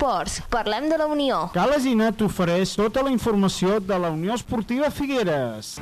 esports. Parlem de la Unió. Calesina t'ofereix tota la informació de la Unió Esportiva Figueres.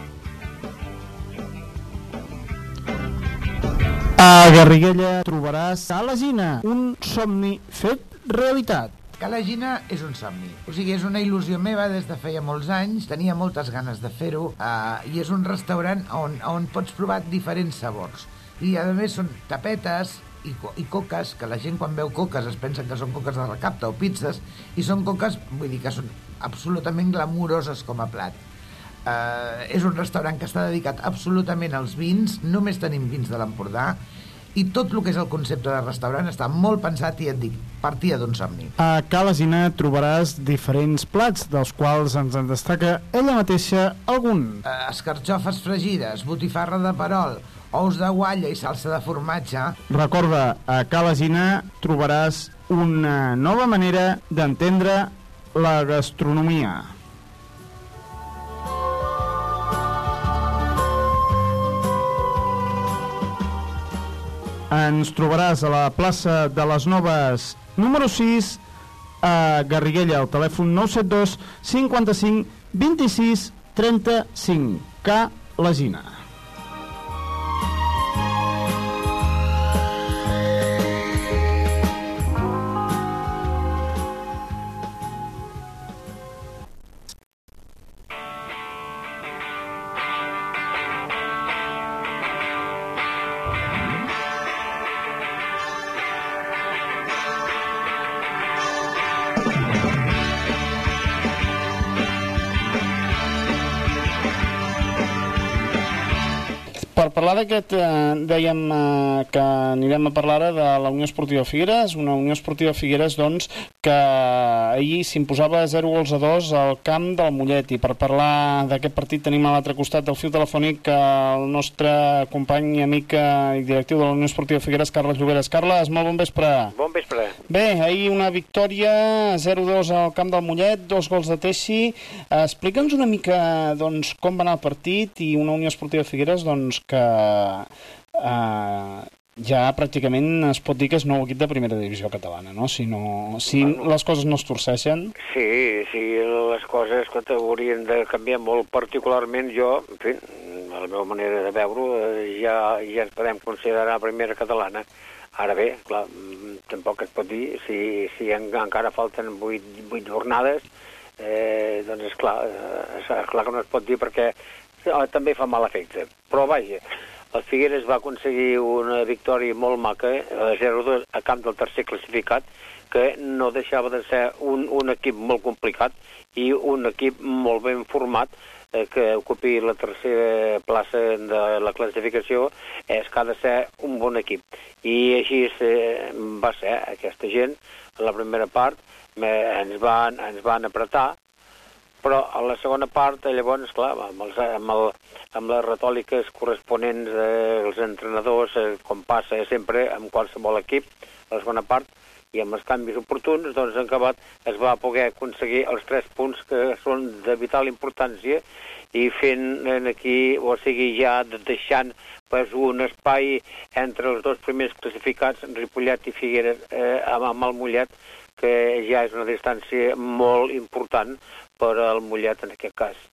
A Garriguella trobaràs Calesina, un somni fet realitat. Calagina és un somni. O sigui, és una il·lusió meva des de feia molts anys, tenia moltes ganes de fer-ho, eh, i és un restaurant on, on pots provar diferents sabors. I a més són tapetes i, co i coques, que la gent quan veu coques es pensa que són coques de recapta o pizzas, i són coques, vull dir que són absolutament glamuroses com a plat. Uh, és un restaurant que està dedicat absolutament als vins, només tenim vins de l'Empordà, i tot el que és el concepte de restaurant està molt pensat i et dic, partia d'un somni. A Calesina trobaràs diferents plats, dels quals ens en destaca ella mateixa algun. Uh, escarxofes fregides, botifarra de perol, ous de gualla i salsa de formatge. Recorda, a Calesina trobaràs una nova manera d'entendre la gastronomia. Ens trobaràs a la plaça de les Noves número 6 a Garriguella, al telèfon 972 55 26 35 K Legina. Per parlar d'aquest, eh, dèiem eh, que anirem a parlar ara de la Unió Esportiva Figueres, una Unió Esportiva Figueres, doncs, que ahir s'imposava 0 gols a 2 al camp del Mollet. I per parlar d'aquest partit tenim a l'altre costat del fil telefònic el nostre company i amic eh, i directiu de la Unió Esportiva Figueres, Carles Lloberes. Carles, molt bon vespre. Bon vespre. Bé, ahir una victòria, 0-2 al camp del Mollet, dos gols de Tessi. Explica'ns una mica doncs, com va anar el partit i una Unió Esportiva Figueres doncs, que eh, ja pràcticament es pot dir que és nou equip de primera divisió catalana, no? Si, no, si les coses no es torceixen... Sí, sí, les coses que haurien de canviar molt, particularment jo, en fi, a la meva manera de veure, eh, ja, ja ens podem considerar primera catalana. Ara bé, clar, mm, tampoc es pot dir, si, si en, encara falten vuit, vuit jornades, eh, doncs és clar, eh, és clar que no es pot dir perquè eh, també fa mal efecte. Però vaja, el Figueres va aconseguir una victòria molt maca, eh, 0-2 a camp del tercer classificat, que no deixava de ser un, un equip molt complicat i un equip molt ben format eh, que ocupi la tercera plaça de la classificació és que ha de ser un bon equip. I així eh, va ser aquesta gent, a la primera part, eh, ens, van, ens van apretar, però a la segona part, eh, llavors, clar, amb, els, amb, el, amb les retòliques corresponents dels eh, entrenadors, eh, com passa sempre amb qualsevol equip, a la segona part, i amb els canvis oportuns, doncs en acabat es va poder aconseguir els tres punts que són de vital importància i fent en aquí, o sigui, ja deixant pues, un espai entre els dos primers classificats, Ripollet i Figueres, eh, amb, amb el Mollet, que ja és una distància molt important per al Mollet en aquest cas.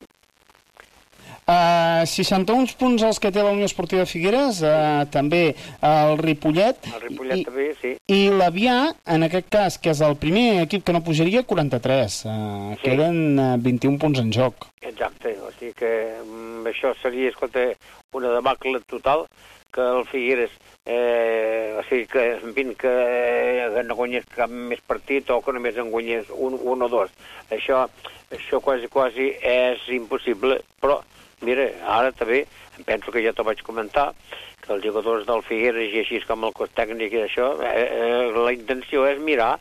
Uh, 61 punts els que té la Unió Esportiva Figueres, uh, també el Ripollet, El Ripollet i, també, sí. i l'Avià, en aquest cas, que és el primer equip que no pujaria, 43. Uh, Sí. Queden uh, 21 punts en joc. Exacte, o sigui que mm, això seria, escolta, una debacle total que el Figueres, eh, o sigui que, en fi, que, eh, no guanyés cap més partit o que només en guanyés un, un o dos. Això, això quasi, quasi és impossible, però, mira, ara també, penso que ja t'ho vaig comentar, que els jugadors del Figueres i així com el cos tècnic i això, eh, eh, la intenció és mirar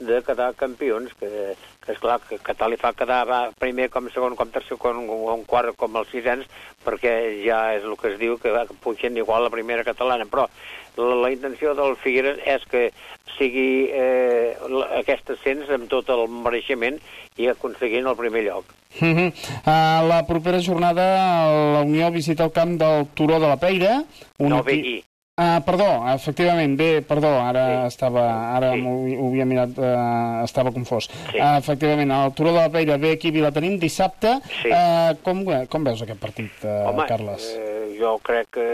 de quedar campions, que, que és clar que, que tal li fa quedar va, primer com segon, com tercer, com, com quart, com els sisens, perquè ja és el que es diu que, que pugen igual la primera catalana, però la, la intenció del Figueres és que sigui eh, aquest ascens amb tot el mereixement i aconseguint el primer lloc. Uh -huh. uh, la propera jornada la Unió visita el camp del Turó de la Peira. un No equip- Begui. Uh, perdó, efectivament, bé, perdó, ara Sí. estava, ara Sí. ho havia mirat, uh, estava confós. Sí. Uh, efectivament, el Turó de la Peira ve aquí a Vilatenim dissabte. Sí. Uh, com, com veus aquest partit, uh, Home, Carles? Eh, jo crec que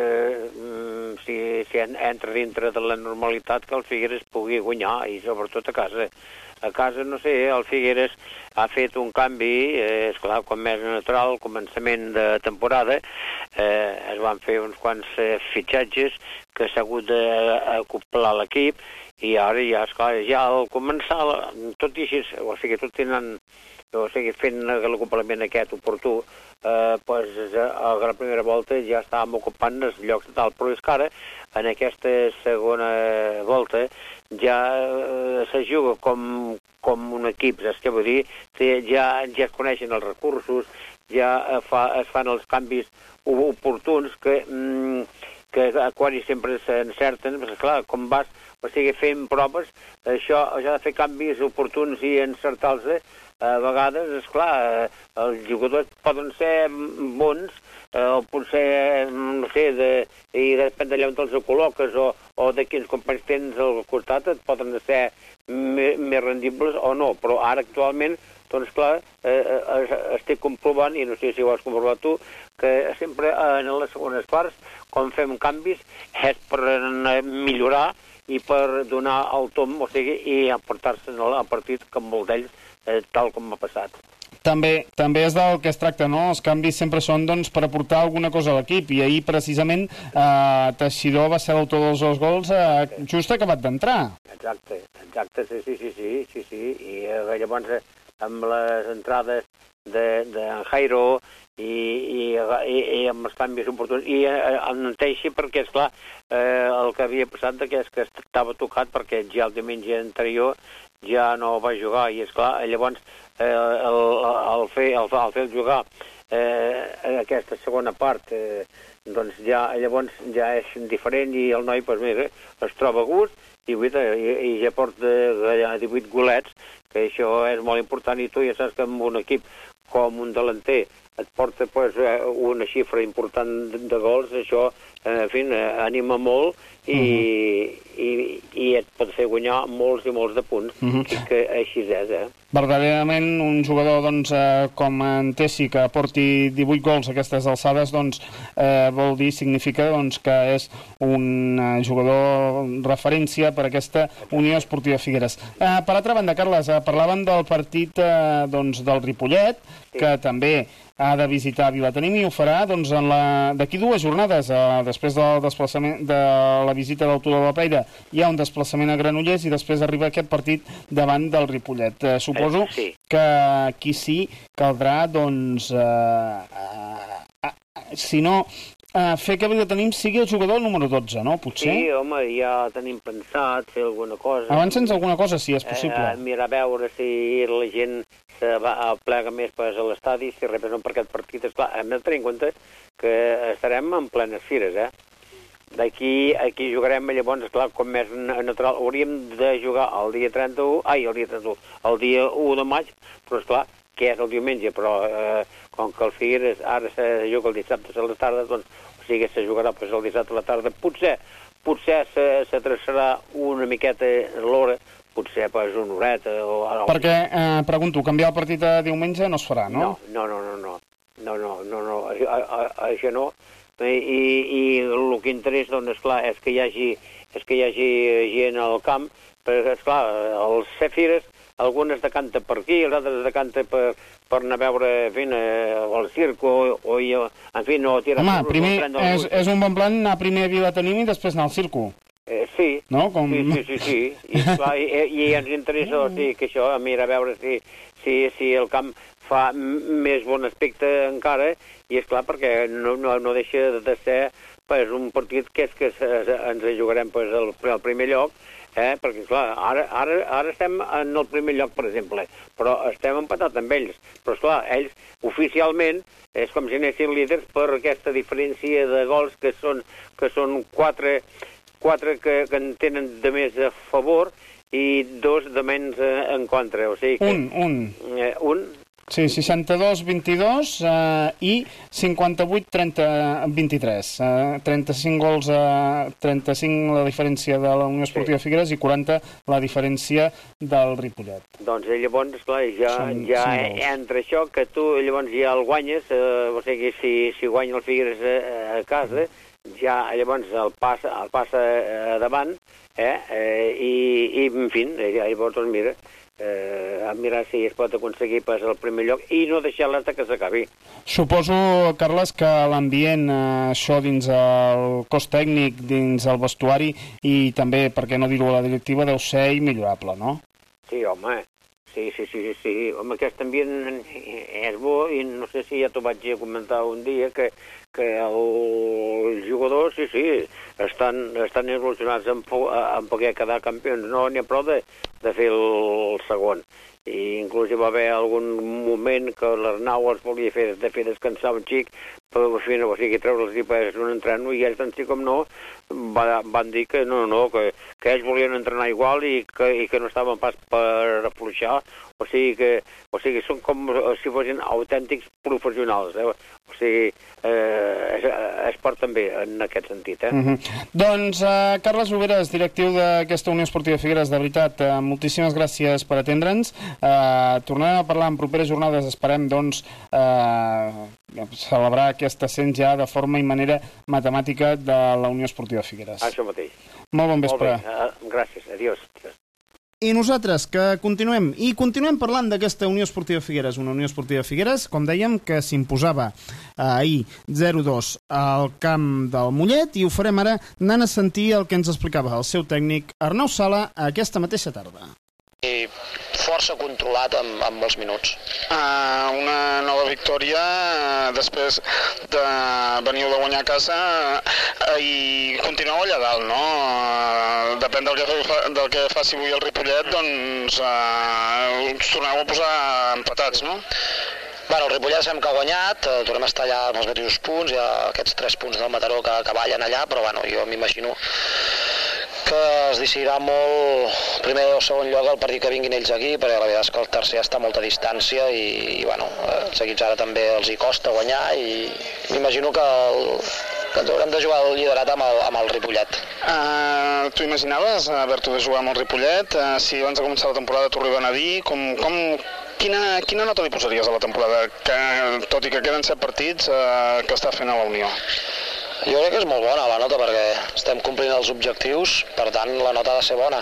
mm, si, si en- entra dintre de la normalitat que el Figueres pugui guanyar i sobretot a casa. A casa, no sé, el Figueres ha fet un canvi, eh, és clar, com més natural, al començament de temporada, eh, es van fer uns quants eh, fitxatges que s'ha hagut d'acoplar l'equip i ara ja, esclar, ja al començar, tot i així, o sigui, tot tenen o sigui, fent l'acoplament aquest oportú, eh, pues, eh, a la primera volta ja estàvem ocupant els llocs de dalt, però és que ara, en aquesta segona volta, ja eh, se juga com, com un equip, saps què vull dir? Té- Ja, ja es coneixen els recursos, ja eh, fa, es fan els canvis oportuns que, mm, que quasi sempre s'encerten, perquè clar, com vas o sigui, fent proves, això, això de fer canvis oportuns i encertar-los, a vegades, és clar, els jugadors poden ser bons, eh, o potser, mm, no sé, de, i depèn d'allà on els col·loques o, o de quins companys tens al costat, et poden ser me- més rendibles o no, però ara actualment doncs clar, eh, eh, estic comprovant, i no sé si ho has comprovat tu, que sempre en les segones parts, quan fem canvis, és per eh, millorar i per donar el tom, o sigui, i aportar-se al partit que molt d'ells, eh, tal com ha passat. També, també és del que es tracta, no? Els canvis sempre són doncs, per aportar alguna cosa a l'equip i ahir precisament eh, Teixidor va ser l'autor dels dos gols eh, just acabat d'entrar. Exacte, exacte, sí, sí, sí, sí, sí, sí. I eh, llavors eh, amb les entrades de, de Jairo i, i, i, i amb els canvis oportuns. I eh, en Teixi perquè, és clar eh, el que havia passat que és que estava tocat perquè ja el diumenge anterior ja no va jugar. I és clar, llavors eh, el, el, fer, el, el fer jugar eh, aquesta segona part eh, doncs ja llavors ja és diferent i el noi pues, mira, es troba a gust i, guaita, i, i ja porta ja 18 golets que això és molt important i tu ja saps que amb un equip com un delanter et porta pues, eh, una xifra important de, gols, això eh, en fi, eh, anima molt i, uh -huh. i, i et pot fer guanyar molts i molts de punts, uh -huh. que, que així és, eh? Verdaderament un jugador doncs, eh, com en Tessi que porti 18 gols a aquestes alçades doncs, eh, vol dir, significa doncs, que és un jugador referència per aquesta Unió Esportiva Figueres. Eh, per altra banda, Carles, eh, parlaven del partit eh, doncs, del Ripollet, Sí. que també ha de visitar Vilatenim i ho farà doncs, d'aquí dues jornades, eh, després del desplaçament de la visita del Turó de la Peira, hi ha un desplaçament a Granollers i després arriba aquest partit davant del Ripollet. Eh, suposo Eh, sí. que aquí sí caldrà, doncs, eh, eh, eh, si no, eh, fer que Vilatenim sigui el jugador número 12, no? Potser? Sí, home, ja tenim pensat fer alguna cosa. Avança'ns alguna cosa, si és possible. Eh, mirar a veure si la gent se va, plega més pues, a l'estadi, si representa per aquest partit. Esclar, hem de tenir en compte que estarem en plenes fires, eh? D'aquí aquí jugarem, llavors, esclar, com més na- natural, hauríem de jugar el dia 31, ai, el dia 31, el dia 1 de maig, però esclar, que és el diumenge, però eh, com que el Figueres ara se juga el dissabte a les tardes, doncs, si aquesta jugarà pues, el dissabte a la tarda, potser potser se, se traçarà una miqueta l'hora, potser pues, una horeta o... Perquè, eh, pregunto, canviar el partit a diumenge no es farà, no? No, no, no, no, no, no, no, no. Això, això no. I, i el que interessa, doncs, esclar, és que hi hagi, és que hi hagi gent al camp, perquè, esclar, els Cefires algunes de canta per aquí, els altres de canta per, per anar a veure, en fi, eh, el circ, o, o, en fi, no tirar... Home, primer, és, és un bon plan anar primer a Vilatenim i després anar al circo, Eh, sí, no? Com... Sí, sí, sí, sí. I, clar, i, i ens interessa o sigui, que això, a mirar a veure si, si, si el camp fa més bon aspecte encara, i és clar perquè no, no, no deixa de ser pues, un partit que és que ens jugarem pues, el, el primer lloc, eh? perquè clar, ara, ara, ara estem en el primer lloc, per exemple, però estem empatats amb ells, però esclar, ells oficialment és com si anessin líders per aquesta diferència de gols que són, que són quatre, quatre que, que en tenen de més a favor i dos de menys eh, en contra. O sigui que, Un, un. Eh, un, Sí, 62-22 eh, i 58-23. Eh, 35 gols, a 35 la diferència de la Unió Esportiva sí. Figueres i 40 la diferència del Ripollet. Doncs eh, llavors, esclar, ja, Són ja gols. entre això que tu llavors ja el guanyes, eh, o sigui, si, si guanya el Figueres a, a casa, ja llavors el passa, el passa eh, davant, eh, eh, i, i, en fi, eh, llavors, doncs, mira, eh, a mirar si es pot aconseguir pas al primer lloc i no deixar l'altre que s'acabi. Suposo, Carles, que l'ambient, eh, això dins el cos tècnic, dins el vestuari i també, per què no dir-ho a la directiva, deu ser immillorable, no? Sí, home, sí, sí, sí, sí, sí. Home, aquest ambient és bo i no sé si ja t'ho vaig comentar un dia que, que els jugadors, sí, sí, estan, estan il·lusionats en, en poder quedar campions. No n'hi ha prou de, de fer el segon. I inclús hi va haver algun moment que l'Arnau els volia fer, de fer descansar un xic, però al final, o sigui, treure'ls i per un entreno, i ells, tant sí com no, va, van dir que no, no, que, que ells volien entrenar igual i que, i que no estaven pas per afluixar, o sigui que o sigui, són com si fossin autèntics professionals, eh? o sigui, eh, es, es porten bé en aquest sentit. Eh? Mm -hmm. Doncs, uh, Carles Oberes, directiu d'aquesta Unió Esportiva Figueres, de veritat, uh, moltíssimes gràcies per atendre'ns. Uh, tornarem a parlar en properes jornades, esperem, doncs, uh, celebrar aquest ascens ja de forma i manera matemàtica de la Unió Esportiva Figueres. Això mateix. Molt bon Molt vespre. bé, uh, gràcies, adiós. I nosaltres, que continuem, i continuem parlant d'aquesta Unió Esportiva Figueres, una Unió Esportiva Figueres, com dèiem, que s'imposava eh, ahir 0-2 al camp del Mollet, i ho farem ara anant a sentir el que ens explicava el seu tècnic Arnau Sala aquesta mateixa tarda. i força controlat amb, amb molts minuts. Uh, una nova victòria uh, després de venir de guanyar a casa uh, i continueu allà dalt, no? Uh, depèn del que, fa, del que faci avui el Ripollet, doncs uh, us torneu a posar empatats, no? Bueno, el Ripollet sabem que ha guanyat, eh, tornem a estar allà amb els mateixos punts, hi ha aquests tres punts del Mataró que, que ballen allà, però bueno, jo m'imagino que es decidirà molt primer o segon lloc el partit que vinguin ells aquí, perquè la veritat és que el tercer està a molta distància i, i bueno, eh, els equips ara també els hi costa guanyar i m'imagino que, el, que ens haurem de jugar el liderat amb el, amb el Ripollet. Uh, tu imaginaves haver-t'ho de jugar amb el Ripollet? Uh, si abans de començar la temporada t'ho arriben a dir, com, com, quina, quina nota li posaries a la temporada, que, tot i que queden set partits, uh, que està fent a la Unió? Jo crec que és molt bona la nota perquè estem complint els objectius, per tant la nota ha de ser bona.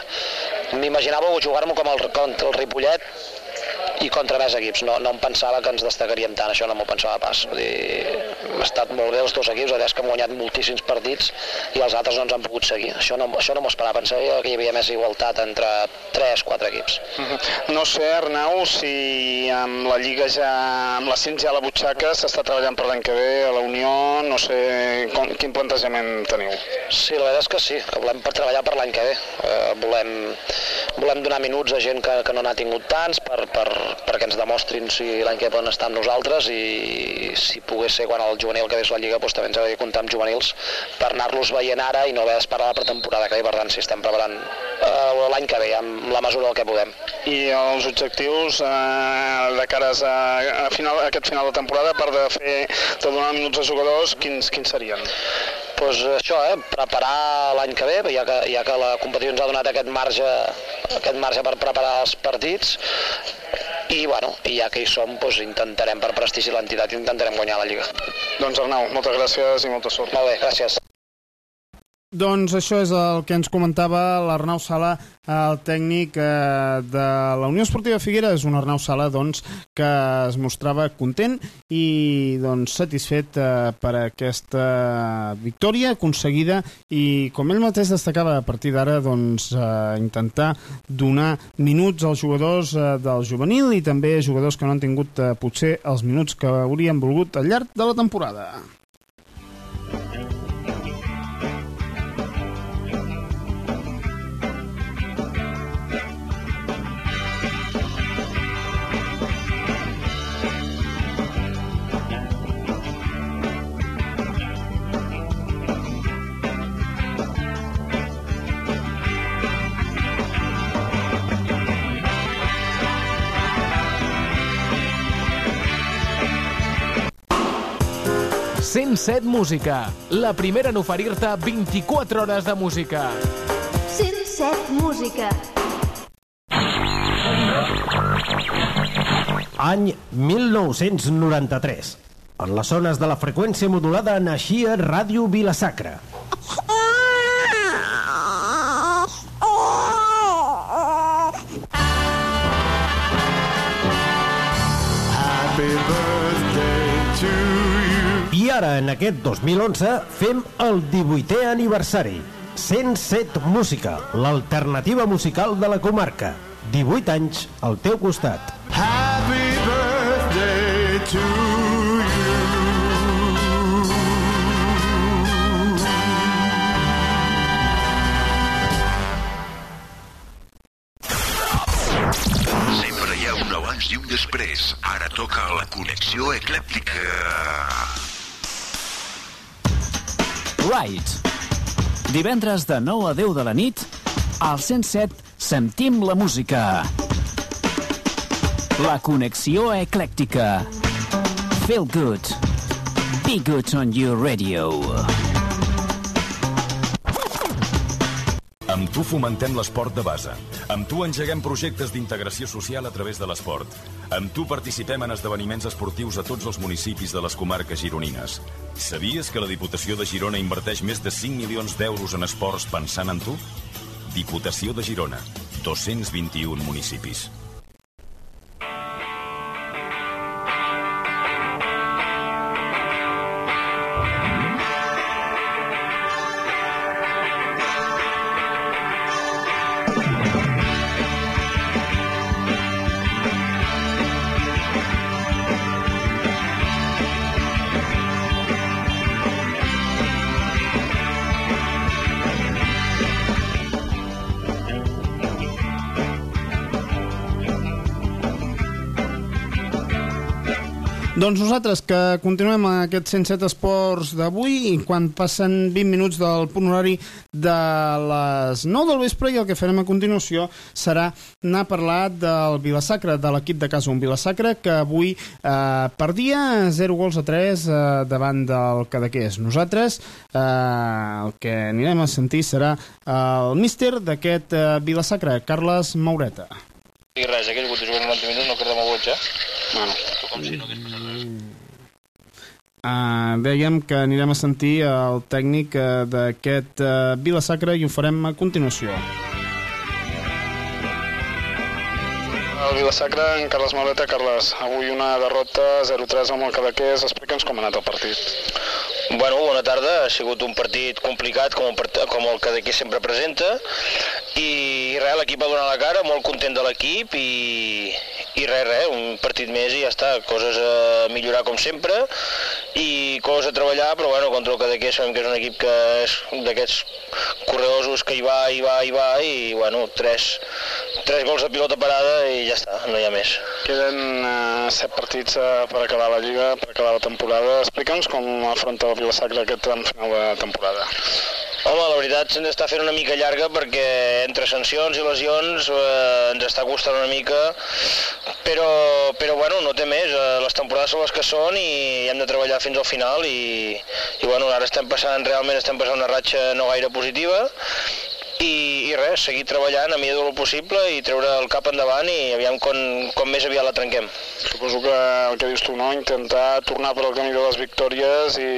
M'imaginava jugar-m'ho com el, contra el Ripollet i contra més equips. No, no em pensava que ens destacaríem tant, això no m'ho pensava pas. Vull dir, hem estat molt bé els dos equips, a que hem guanyat moltíssims partits i els altres no ens han pogut seguir. Això no, això no m'ho esperava, pensava que hi havia més igualtat entre 3-4 equips. No sé, Arnau, si amb la Lliga ja, amb l'ascens ja a la butxaca s'està treballant per l'any que ve a la Unió, no sé com, quin plantejament teniu. Sí, la veritat és que sí, que volem per treballar per l'any que ve. Eh, volem, volem donar minuts a gent que, que no n'ha tingut tants per, per, perquè ens demostrin si l'any que ve poden estar amb nosaltres i si pogués ser quan el juvenil que és la Lliga doncs també ens agradaria comptar amb juvenils per anar-los veient ara i no haver d'esperar la pretemporada que ve, per tant si estem preparant eh, l'any que ve amb la mesura del que podem. I els objectius eh, de cares a, a, final, a aquest final de temporada, part de fer de donar minuts a jugadors, quins, quins serien? pues això, eh, preparar l'any que ve, ja que, ja que la competició ens ha donat aquest marge, aquest marge per preparar els partits, i, bueno, i ja que hi som, doncs, intentarem per prestigi l'entitat intentarem guanyar la Lliga. Doncs Arnau, moltes gràcies i molta sort. Molt bé, gràcies. Doncs això és el que ens comentava l'Arnau Sala, el tècnic eh, de la Unió Esportiva Figueres, un Arnau Sala doncs, que es mostrava content i doncs, satisfet eh, per aquesta victòria aconseguida i com ell mateix destacava a partir d'ara doncs, eh, intentar donar minuts als jugadors del juvenil i també a jugadors que no han tingut potser els minuts que haurien volgut al llarg de la temporada. 107 Música, la primera en oferir-te 24 hores de música. 107 Música. Any 1993. En les zones de la freqüència modulada naixia Ràdio Vilasacra. Ara, en aquest 2011, fem el 18è aniversari. 107 Música, l'alternativa musical de la comarca. 18 anys al teu costat. Happy birthday to Sempre hi ha un abans i un després. Ara toca la connexió eclèptica. Right. Divendres de 9 a 10 de la nit, al 107 sentim la música. La connexió eclèctica. Feel good. Be good on your radio. Amb tu fomentem l'esport de base. Amb tu engeguem projectes d'integració social a través de l'esport. Amb tu participem en esdeveniments esportius a tots els municipis de les comarques gironines. Sabies que la Diputació de Girona inverteix més de 5 milions d'euros en esports pensant en tu? Diputació de Girona. 221 municipis. Doncs nosaltres que continuem aquest 107 esports d'avui i quan passen 20 minuts del punt horari de les 9 del vespre i el que farem a continuació serà anar a parlar del Vilasacre, de l'equip de casa un Vilasacre que avui eh, perdia 0 gols a 3 eh, davant del Cadaqués. Nosaltres eh, el que anirem a sentir serà el míster d'aquest eh, Vilasacre, Carles Maureta. I res, aquell hagut de jugar 90 minuts, no queda molt boig, eh? Bueno, com si no hagués passat Uh, dèiem que anirem a sentir el tècnic uh, d'aquest uh, Vilasacre i ho farem a continuació. El Vilasacre, en Carles Maureta. Carles, avui una derrota 0-3 amb el Cadaqués. Explica'ns com ha anat el partit. Bueno, bona tarda. Ha sigut un partit complicat, com, un part... com el que d'aquí sempre presenta. I res, l'equip va donar la cara, molt content de l'equip i, i res, res, un partit més i ja està. Coses a millorar com sempre i coses a treballar, però bueno, contra el Cadaqués sabem que és un equip que és d'aquests correosos que hi va, hi va, hi va i bueno, tres, tres gols de pilota parada i ja està, no hi ha més. Queden uh, set partits uh, per acabar la Lliga, per acabar la temporada. Explica'ns com afronta el Vilasacre aquest tram final de temporada. Home, la veritat se'ns està fent una mica llarga perquè entre sancions i lesions eh, ens està costant una mica, però, però bueno, no té més, eh, les temporades són les que són i hem de treballar fins al final i, i bueno, ara estem passant, realment estem passant una ratxa no gaire positiva i, i res, seguir treballant a millor del possible i treure el cap endavant i aviam com, com més aviat la trenquem. Suposo que el que dius tu, no? Intentar tornar per al camí de les victòries i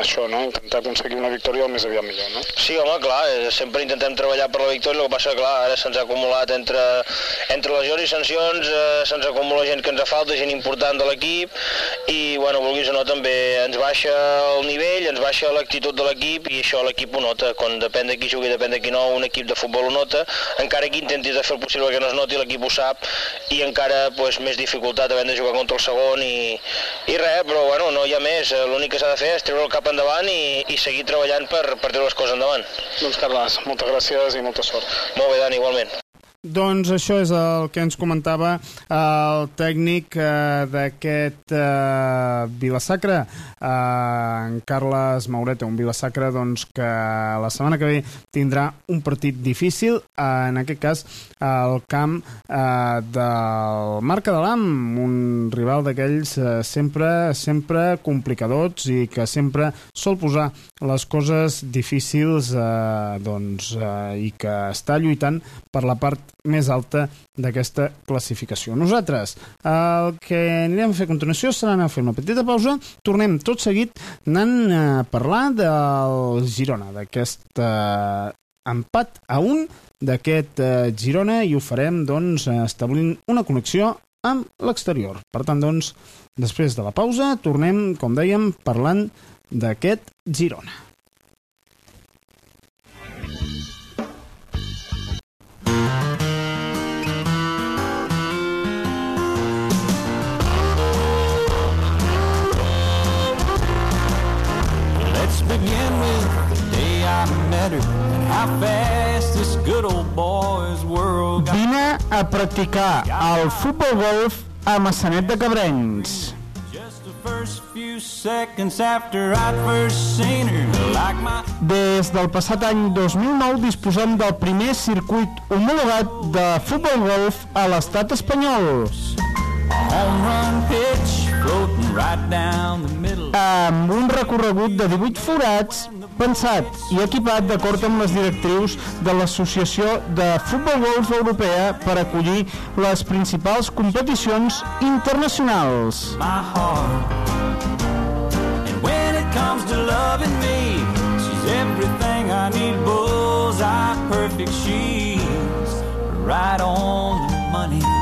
això, no? Intentar aconseguir una victòria el més aviat millor, no? Sí, home, clar, eh, sempre intentem treballar per la victòria, el que passa clar, ara se'ns ha acumulat entre, entre lesions i sancions, eh, se'ns acumula gent que ens falta, gent important de l'equip, i, bueno, vulguis o no, també ens baixa el nivell, ens baixa l'actitud de l'equip, i això l'equip ho nota, quan depèn de qui jugui, depèn de qui no, un equip de futbol ho nota, encara que intentis de fer el possible que no es noti, l'equip ho sap, i encara pues, més dificultat havent de jugar contra el segon, i, i res, però bueno, no hi ha més, l'únic que s'ha de fer és treure el cap endavant i, i seguir treballant per, per treure les coses endavant. Doncs Carles, moltes gràcies i molta sort. Molt bé, Dani, igualment. Doncs això és el que ens comentava el tècnic eh, d'aquest eh, Vilasacre, eh, en Carles Maureta, un Vilasacre doncs, que la setmana que ve tindrà un partit difícil, eh, en aquest cas al camp eh, del Marc Adalam, un rival d'aquells eh, sempre, sempre complicadors i que sempre sol posar les coses difícils eh, doncs, eh, i que està lluitant per la part més alta d'aquesta classificació. Nosaltres el que anirem a fer a continuació serà anar a fer una petita pausa, tornem tot seguit anant a parlar del Girona, d'aquest eh, empat a un d'aquest eh, Girona i ho farem doncs establint una connexió amb l'exterior. Per tant, doncs, després de la pausa, tornem, com dèiem, parlant d'aquest Girona. And how fast this good old boy's world got. Vine a practicar el futbol golf a Massanet de Cabrenys. Des del passat any 2009 disposem del primer circuit homologat de futbol golf a l'estat espanyol. amb un recorregut de 18 forats pensat i equipat d'acord amb les directrius de l'Associació de Futbol Golf Europea per acollir les principals competicions internacionals. right on the money.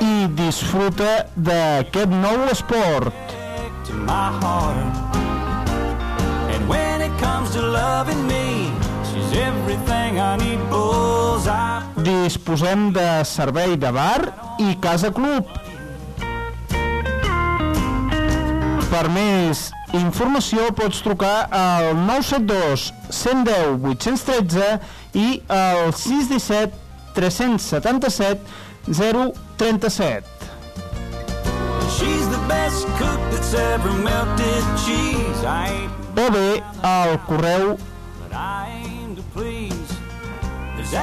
i disfruta d'aquest nou esport. And when it comes to loving me, she's everything I need. Bullseye. Disposem de servei de bar i casa club. Per més informació pots trucar al 972 110 813 i al 617 377 037. She's the best cook that's ever melted cheese. I ain't, O bé al correu but I aim to please. There's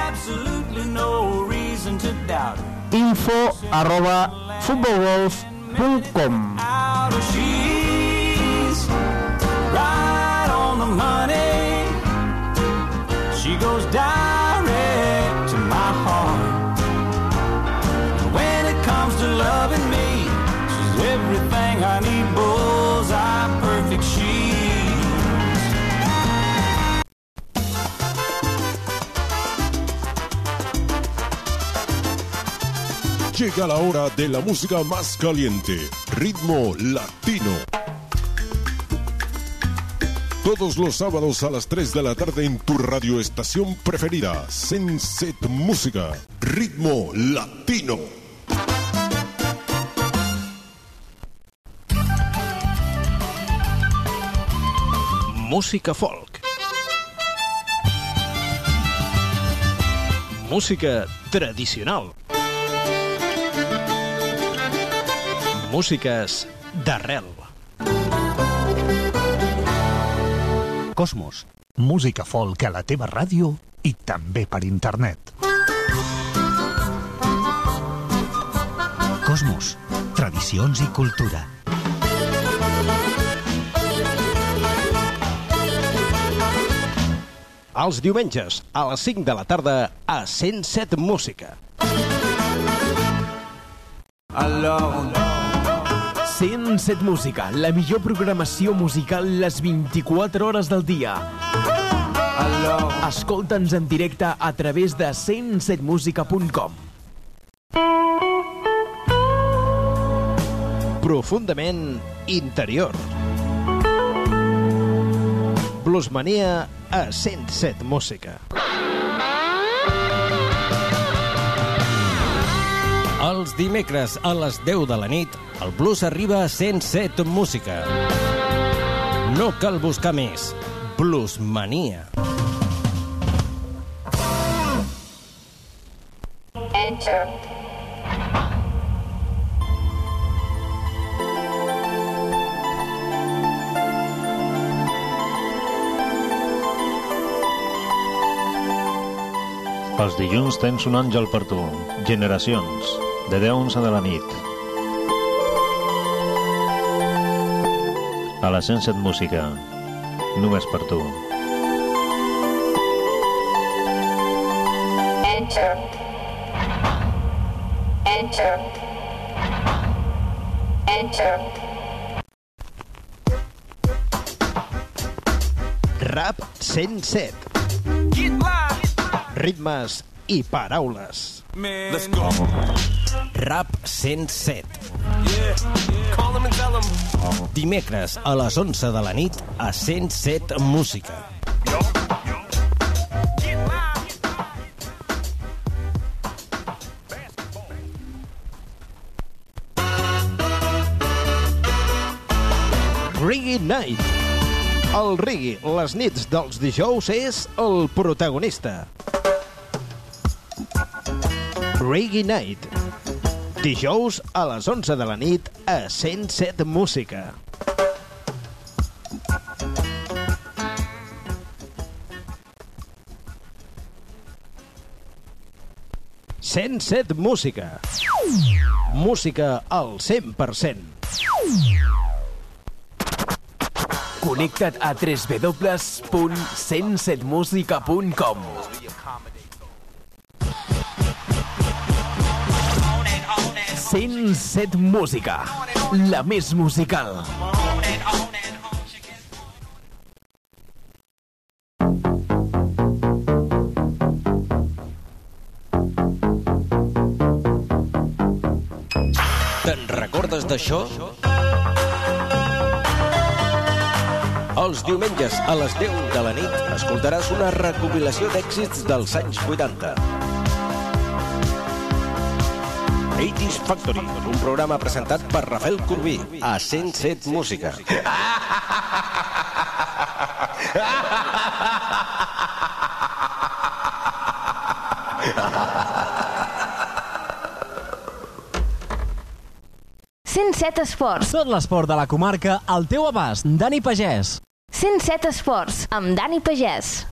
loving me, she's everything I need. Bullseye perfect. She's Llega la hora de la música más caliente, ritmo latino. Todos los sábados a las 3 de la tarde en tu radioestación preferida, Senset Música, ritmo latino. Música folk. Música tradicional. Músiques d'arrel. Cosmos, música folk a la teva ràdio i també per internet. Cosmos, tradicions i cultura. Els diumenges, a les 5 de la tarda, a 107 Música. Alone. 107 Música, la millor programació musical les 24 hores del dia. Escolta'ns en directe a través de 107musica.com. profundament interior. Bluesmania a 107 Música. Els dimecres a les 10 de la nit, el blues arriba a 107 Música. No cal buscar més. Bluesmania. Enter. Els dilluns tens un àngel per tu. Generacions. De 10 a 11 de la nit. A la 107 Música. Només per tu. Enter. Enter. Enter. Rap 107. Ritmes i paraules. Let's go. Rap 107. Yeah. Call him and tell him. Dimecres a les 11 de la nit a 107 Música. Reggae Night. El reggae, les nits dels dijous, és el protagonista. Reggae Night. Dijous a les 11 de la nit a 107 Música. «107 Música». Música al 100%. Connecta't a www.107musica.com 107 Música, la més musical. Te'n recordes d'això? Els diumenges a les 10 de la nit escoltaràs una recopilació d'èxits dels anys 80. 80's Factory, un programa presentat per Rafael Corbí a 107 Música. set Esports. Tot l'esport de la comarca al teu abast. Dani Pagès. 107 Esports, amb Dani Pagès.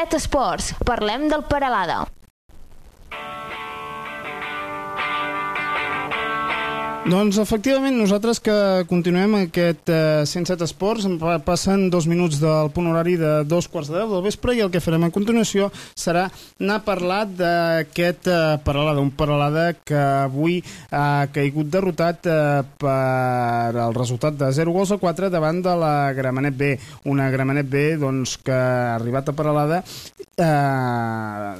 107 Esports. Parlem del Peralada. Doncs efectivament, nosaltres que continuem aquest eh, 107 Esports, passen dos minuts del punt horari de dos quarts de deu del vespre i el que farem a continuació serà anar a parlar d'aquest eh, Peralada, un Peralada que avui ha caigut derrotat eh, per el resultat de 0 gols a 4 davant de la Gramenet B, una Gramenet B doncs, que ha arribat a Peralada eh,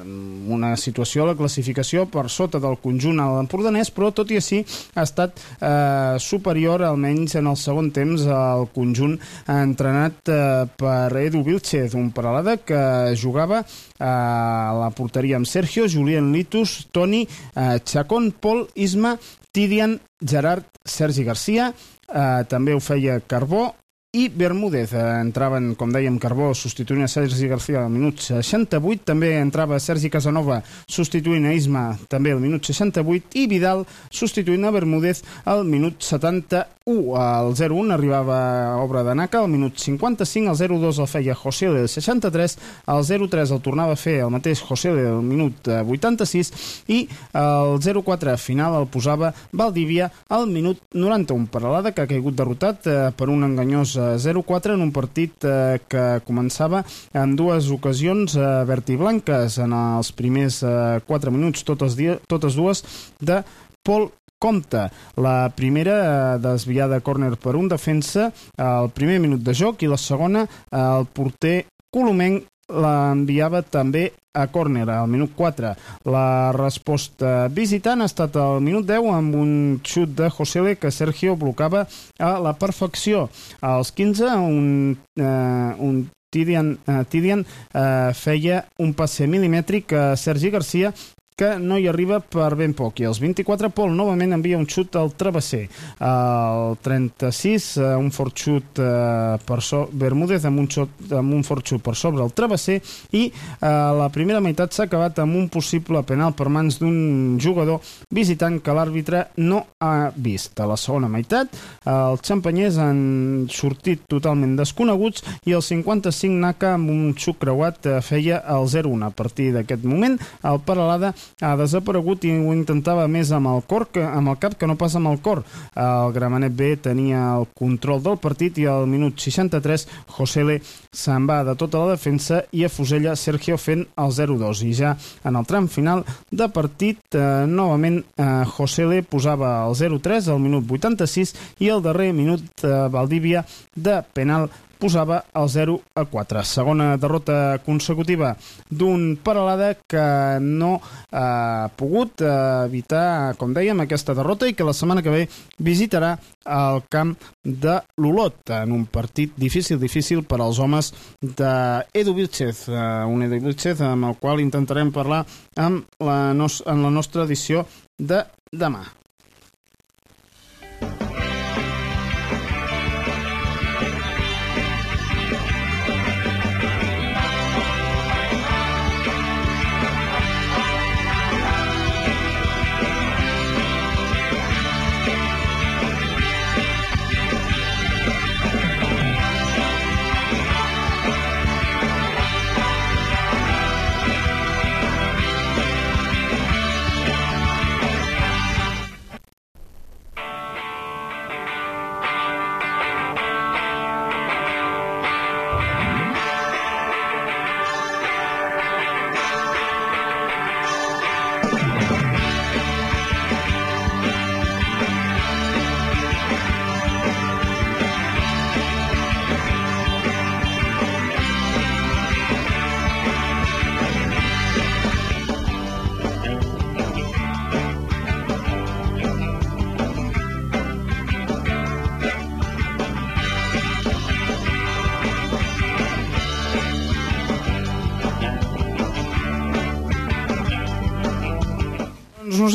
una situació a la classificació per sota del conjunt a l'Empordanès, però tot i així ha estat eh, superior, almenys en el segon temps, al conjunt entrenat eh, per Edu Vilchez, un paralada que jugava eh, a la porteria amb Sergio, Julien Litus, Toni, eh, Chacón, Pol, Isma, Tidian, Gerard, Sergi Garcia, eh, també ho feia Carbó, i Bermúdez. Eh, entraven, com dèiem, Carbó substituint a Sergi García al minut 68, també entrava Sergi Casanova substituint a Isma també al minut 68 i Vidal substituint a Bermúdez al minut 71. Al 0-1 arribava obra de Naka al minut 55, al 0-2 el feia José del 63, al 0-3 el tornava a fer el mateix José del minut eh, 86 i el 0-4 final el posava Valdivia al minut 91. Paralada que ha caigut derrotat eh, per un enganyós 0-4 en un partit eh, que començava en dues ocasions eh, verd i blanques en els primers eh, 4 minuts, totes, totes dues de Pol Comte. La primera eh, desviada a córner per un defensa al primer minut de joc i la segona eh, el porter Colomenc l'enviava també a córner al minut 4. La resposta visitant ha estat al minut 10 amb un xut de Josele que Sergio blocava a la perfecció. Als 15 un, eh, un Tidian, eh, Tidian eh, feia un passe milimètric a Sergi Garcia que no hi arriba per ben poc. I als 24, Pol novament envia un xut al travesser. Al 36, eh, un fort xut eh, per so Bermúdez amb un, xut, amb un fort xut per sobre el travesser i eh, la primera meitat s'ha acabat amb un possible penal per mans d'un jugador visitant que l'àrbitre no ha vist. A la segona meitat, els xampanyers han sortit totalment desconeguts i el 55 Naka amb un xut creuat eh, feia el 0-1. A partir d'aquest moment, el Paralada ha desaparegut i ho intentava més amb el cor que amb el cap que no pas amb el cor. El Gramenet B tenia el control del partit i al minut 63 Josele se'n va de tota la defensa i afusella Sergio fent el 0-2 i ja en el tram final de partit eh, novament eh, Josele posava el 0-3 al minut 86 i al darrer minut eh, Valdívia de penal posava el 0 a 4. Segona derrota consecutiva d'un Paralada que no ha pogut evitar, com dèiem, aquesta derrota i que la setmana que ve visitarà el camp de l'Olot en un partit difícil, difícil per als homes d'Edu Vilchez, eh, un Edu Vilchez amb el qual intentarem parlar amb la nos en la nostra edició de demà.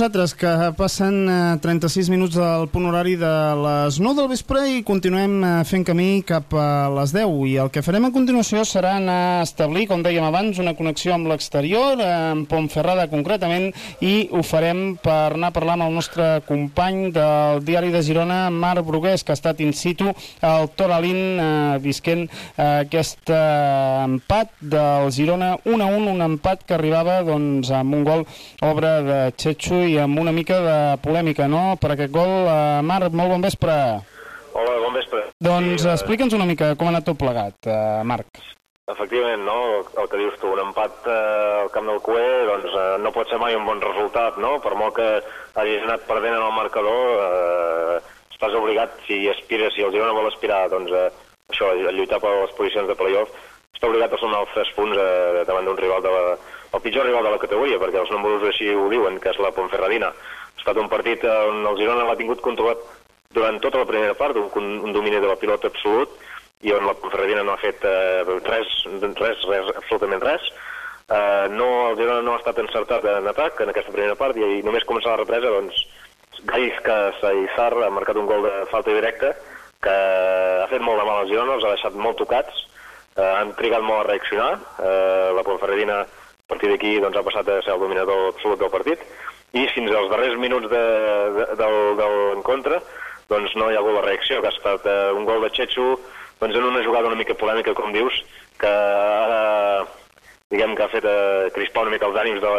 Nosaltres, que passen eh, 36 minuts del punt horari de les 9 del vespre i continuem eh, fent camí cap a les 10. I el que farem a continuació serà anar a establir, com dèiem abans, una connexió amb l'exterior, eh, amb Pontferrada concretament, i ho farem per anar a parlar amb el nostre company del diari de Girona, Marc Brugués, que ha estat in situ al Toralín eh, visquent eh, aquest eh, empat del Girona 1 a 1, un empat que arribava doncs, amb un gol obra de Chechu i amb una mica de polèmica, no?, per aquest gol. Uh, Marc, molt bon vespre. Hola, bon vespre. Doncs Sí, eh, explica'ns una mica com ha anat tot plegat, uh, Marc. Efectivament, no? El que dius tu, un empat eh, al camp del Cué, doncs eh, no pot ser mai un bon resultat, no? Per molt que hagis anat perdent en el marcador, eh, estàs obligat, si aspires, si el Girona vol aspirar, doncs eh, això, a lluitar per les posicions de playoff, està obligat a sumar els tres punts eh, davant d'un rival de la, el pitjor rival de la categoria, perquè els números així ho diuen, que és la Ponferradina. Ha estat un partit on el Girona l'ha tingut controlat durant tota la primera part, un, un domini de la pilota absolut, i on la Ponferradina no ha fet eh, res, res, res, absolutament res. Eh, no, el Girona no ha estat encertat en atac en aquesta primera part i, i només començar la represa, doncs, Gaisca Saissar ha marcat un gol de falta directa que ha fet molt de mal al Girona, els ha deixat molt tocats, eh, han trigat molt a reaccionar, eh, la Ponferradina a partir d'aquí doncs, ha passat a ser el dominador absolut del partit, i fins als darrers minuts de, de, del, de l'encontre doncs no hi ha hagut la reacció, que ha estat eh, un gol de Chechu doncs, en una jugada una mica polèmica, com dius, que ha, diguem que ha fet eh, crispar una mica els ànims de,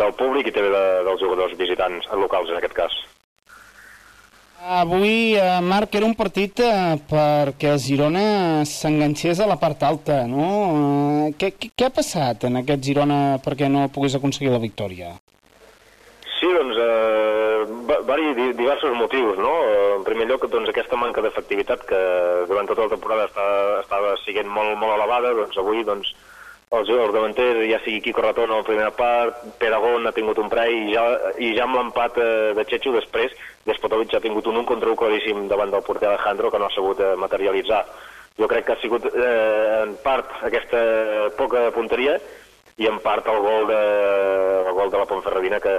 del públic i també de, dels jugadors visitants locals, en aquest cas. Avui, eh, Marc, era un partit eh, perquè el Girona s'enganxés a la part alta, no? Eh, què, què, què ha passat en aquest Girona perquè no pogués aconseguir la victòria? Sí, doncs, eh, diversos motius, no? En primer lloc, doncs, aquesta manca d'efectivitat que durant tota la temporada està, estava siguent molt, molt elevada, doncs avui, doncs, els jugadors davanters, ja sigui Quico Ratón a la primera part, Peragón ha tingut un prei i ja, i ja amb l'empat eh, de Chechu després, Despotovic ha tingut un un contra un claríssim davant del porter Alejandro que no ha sabut eh, materialitzar. Jo crec que ha sigut eh, en part aquesta poca punteria i en part el gol de, el gol de la Ponferradina que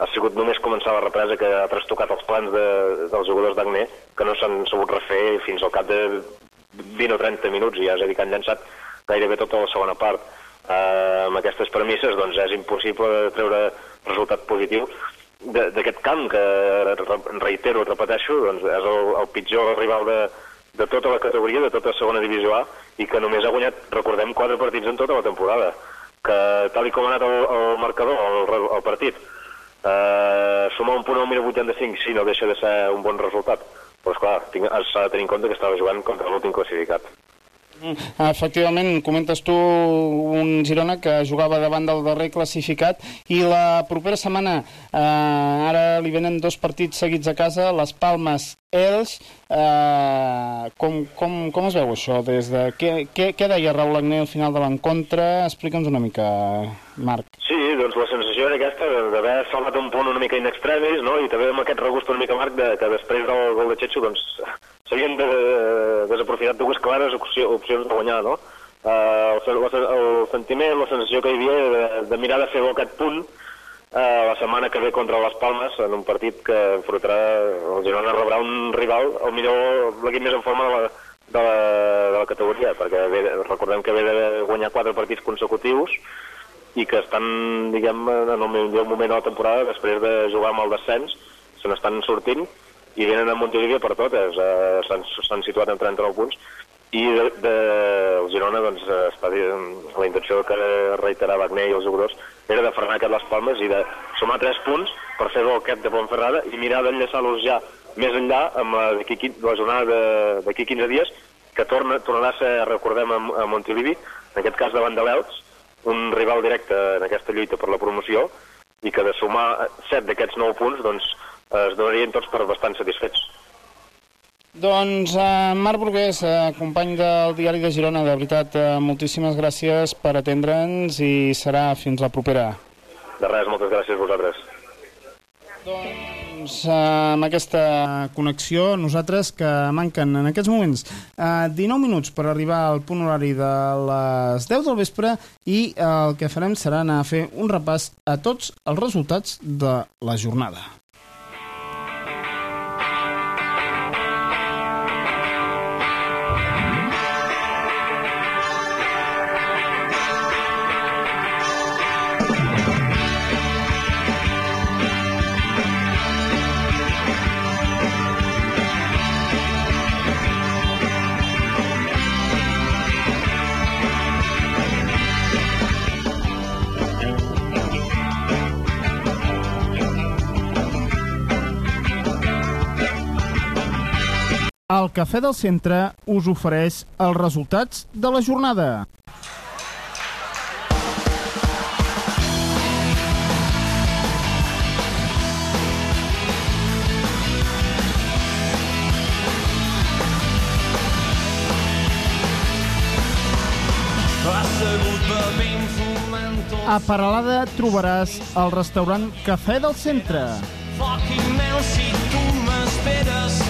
ha sigut només començar la represa que ha trastocat els plans de, dels jugadors d'Agné que no s'han sabut refer fins al cap de 20 o 30 minuts i ja és a dir que han llançat gairebé tota la segona part. Eh, amb aquestes premisses doncs és impossible treure resultat positiu d'aquest camp que, re- reitero, repeteixo, doncs és el, el pitjor rival de, de tota la categoria, de tota la segona divisió A, i que només ha guanyat, recordem, quatre partits en tota la temporada. Que tal i com ha anat el, el marcador, el, el partit, eh, sumar un punt al minut 85 sí, no deixa de ser un bon resultat. Però, esclar, s'ha de tenir en compte que estava jugant contra l'últim classificat. Mm, Efectivament, comentes tu un Girona que jugava davant del darrer classificat i la propera setmana eh, ara li venen dos partits seguits a casa, les Palmes Els eh, com, com, com es veu això? Des de, què, què, què deia Raül Agné al final de l'encontre? Explica'ns una mica, Marc. Sí, doncs la sensació era aquesta d'haver salvat un punt una mica in extremis, no? i també amb aquest regust una mica marc de, que després del gol de Chechu doncs, s'havien de, desaprofitat dues clares opcions de guanyar, no? Uh, el, sen- el sentiment, la sensació que hi havia de, de mirar de fer bo aquest punt uh, la setmana que ve contra les Palmes en un partit que enfrontarà el Girona rebrà un rival, el millor l'equip més en forma de la, de la, de la categoria, perquè ve, recordem que ve de guanyar quatre partits consecutius i que estan, diguem, en el millor moment de la temporada, després de jugar amb el descens, se n'estan sortint i venen a Montilivi per totes, eh, s'han situat en 39 punts, i de, de, el Girona, doncs, eh, està la intenció que reiterava Agné i els jugadors era de frenar aquest les Palmes i de sumar 3 punts per fer bo aquest de Pontferrada i mirar d'enllaçar-los ja més enllà amb la, d'aquí quin- la jornada d'aquí 15 dies que torna, tornarà a ser, recordem, a, a Montilivi, en aquest cas davant de l'Elx, un rival directe en aquesta lluita per la promoció i que de sumar 7 d'aquests 9 punts doncs, es donarien tots per bastant satisfets. Doncs eh, Marc Burgués, eh, company del diari de Girona, de veritat, eh, moltíssimes gràcies per atendre'ns i serà fins la propera. De res, moltes gràcies a vosaltres. Doncs eh, amb aquesta connexió, nosaltres que manquen en aquests moments eh, 19 minuts per arribar al punt horari de les 10 del vespre i eh, el que farem serà anar a fer un repàs a tots els resultats de la jornada. El Cafè del Centre us ofereix els resultats de la jornada. A Paralada trobaràs el restaurant Cafè del Centre, fucking si tu m'esperes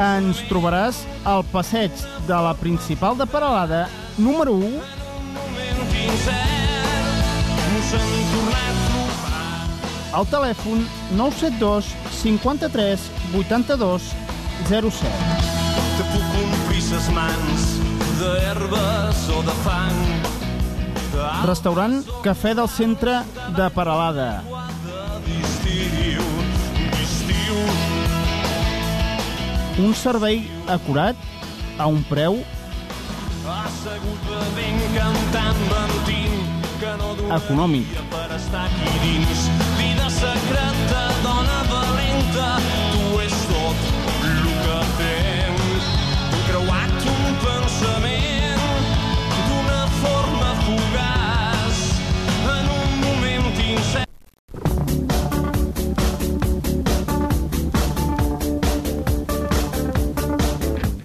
Ens trobaràs al passeig de la principal de Paralada, número 1, moment incert ens hem tornat a trobar al telèfon 972 53 82 07. te puc omplir ses mans d'herbes o de fang Restaurant Cafè del Centre de Paralada. Un servei acurat, a un preu econòmic. per estar aquí dins vida secreta dona valenta tu és tot el que tens creuat un pensament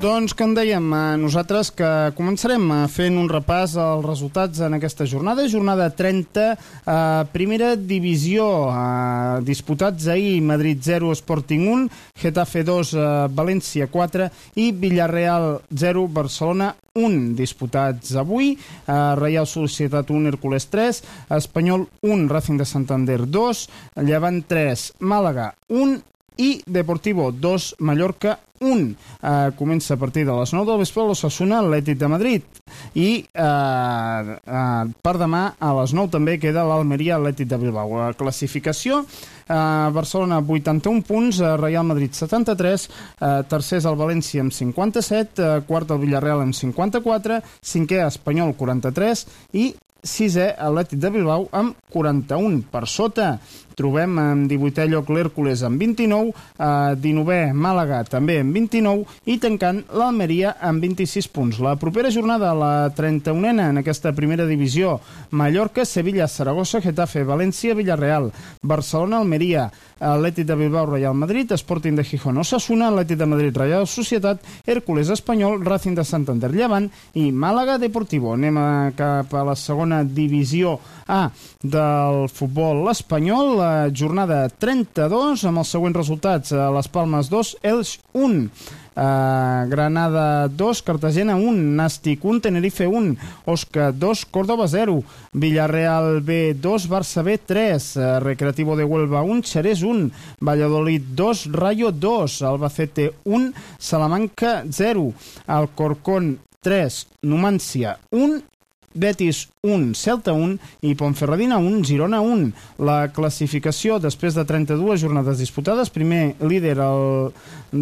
Doncs, com dèiem, eh, nosaltres que començarem eh, fent un repàs als resultats en aquesta jornada. Jornada 30, eh, primera divisió, eh, disputats ahir, Madrid 0, Sporting 1, Getafe 2, eh, València 4 i Villarreal 0, Barcelona 1, disputats avui, eh, Reial Societat 1, Hércules 3, Espanyol 1, Racing de Santander 2, Llevant 3, Màlaga 1 i Deportivo 2, Mallorca 1. Eh, comença a partir de les 9 del vespre l'Ossassuna Atlètic de Madrid i eh, eh, per demà a les 9 també queda l'Almeria Atlètic de Bilbao. A classificació, eh, Barcelona 81 punts, eh, Real Madrid 73, eh, tercers el València amb 57, eh, quart el Villarreal amb 54, cinquè Espanyol 43 i sisè Atlètic de Bilbao amb 41. Per sota trobem en 18è lloc l'Hèrcules amb 29, eh, 19è Màlaga també amb 29 i tancant l'Almeria amb 26 punts. La propera jornada, la 31a en aquesta primera divisió, Mallorca, Sevilla, Saragossa, Getafe, València, Villarreal, Barcelona, Almeria, Atlètic de Bilbao, Real Madrid, Sporting de Gijón, Osasuna, Atlètic de Madrid, Real Societat, Hércules Espanyol, Racing de Santander, Llevant i Màlaga Deportivo. Anem a, cap a la segona divisió A del futbol espanyol, la jornada 32, amb els següents resultats. Les Palmes 2, Elx 1. Uh, Granada 2, Cartagena 1, Nàstic 1, Tenerife 1, Osca 2, Córdoba 0, Villarreal B 2, Barça B 3, uh, Recreativo de Huelva 1, Xerès 1, Valladolid 2, Rayo 2, Albacete 1, Salamanca 0, Alcorcón 3, Numància 1 Betis 1, Celta 1 i Ponferradina 1, Girona 1. La classificació després de 32 jornades disputades, primer líder el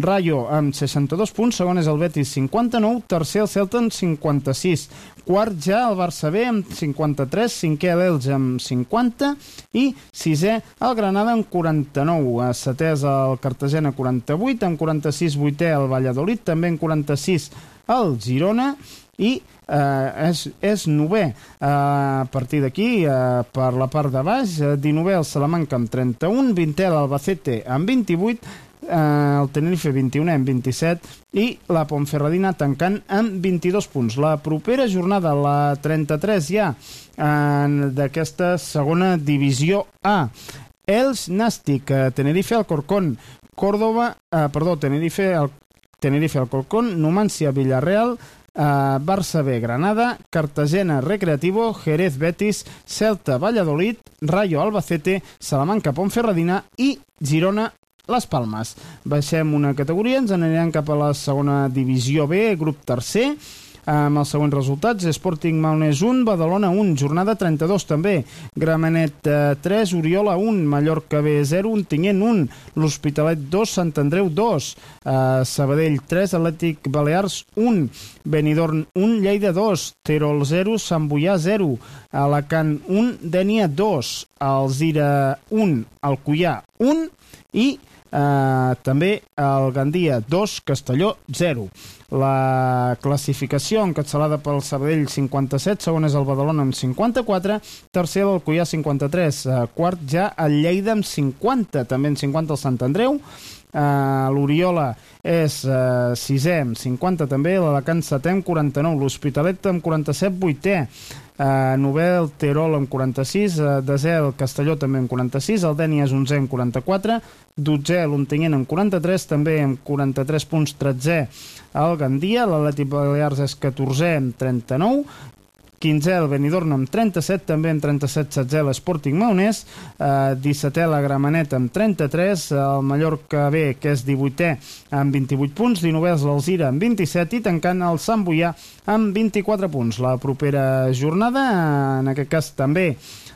Rayo amb 62 punts, segon és el Betis 59, tercer el Celta amb 56, quart ja el Barça B amb 53, cinquè l'Elge amb 50 i sisè el Granada amb 49, a setè és el Cartagena 48, amb 46 vuitè el Valladolid, també en 46 el Girona i eh, és, és novè eh, a partir d'aquí eh, per la part de baix, eh, 19è el Salamanca amb 31, 20è l'Albacete amb 28 eh, el Tenerife 21 amb 27 i la Ponferradina tancant amb 22 punts. La propera jornada, la 33 ja, eh, d'aquesta segona divisió A. Els Nàstic, eh, Tenerife, Alcorcón, Córdoba, eh, perdó, Tenerife, el, Tenerife, Alcorcón, Numancia, Villarreal, eh, Barça B, Granada, Cartagena, Recreativo, Jerez, Betis, Celta, Valladolid, Rayo, Albacete, Salamanca, Ponferradina i Girona, les Palmes. Baixem una categoria, ens anirem cap a la segona divisió B, grup tercer, amb els següents resultats. Sporting Malnès 1, Badalona 1, jornada 32 també. Gramenet eh, 3, Oriola 1, Mallorca B 0, Ontinyent 1, l'Hospitalet 2, Sant Andreu 2, eh, Sabadell 3, Atlètic Balears 1, Benidorm 1, Lleida 2, Terol 0, Sant Boià 0, Alacant 1, Dènia 2, Alzira 1, Alcoià 1 i eh, també el Gandia 2, Castelló 0. La classificació encapçalada pel Sabadell 57, segon és el Badalona amb 54, tercer l'Alcoià 53, eh, quart ja el Lleida amb 50, també en 50 el Sant Andreu, Uh, l'Oriola és uh, sisè amb 50 també, l'Alacant setè amb 49, l'Hospitalet amb 47, vuitè, novè el Terol amb 46, uh, desè el Castelló també amb 46, el Dènia és 11 amb 44, dotzè l'Ontinyent amb 43, també amb 43 punts 13è el Gandia, l'Atlètic Balears és 14è amb 39, 15è el Benidorm amb 37, també amb 37-16è l'Sporting Maonès, eh, 17è la Gramenet amb 33, el Mallorca B, que és 18è amb 28 punts, 19è és l'Alzira amb 27 i tancant el Sant Boià amb 24 punts. La propera jornada, en aquest cas també